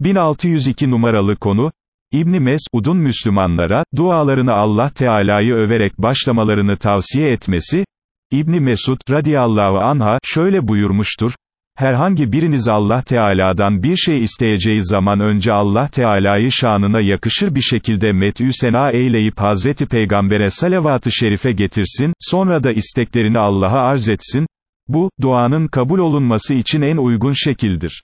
1602 numaralı konu, İbni Mesud'un Müslümanlara, dualarını Allah Teala'yı överek başlamalarını tavsiye etmesi, İbni Mesud, radiyallahu anha, şöyle buyurmuştur, herhangi biriniz Allah Teala'dan bir şey isteyeceği zaman önce Allah Teala'yı şanına yakışır bir şekilde met'ü sena eyleyip Hazreti Peygamber'e salavat-ı şerife getirsin, sonra da isteklerini Allah'a arz etsin, bu, duanın kabul olunması için en uygun şekildir.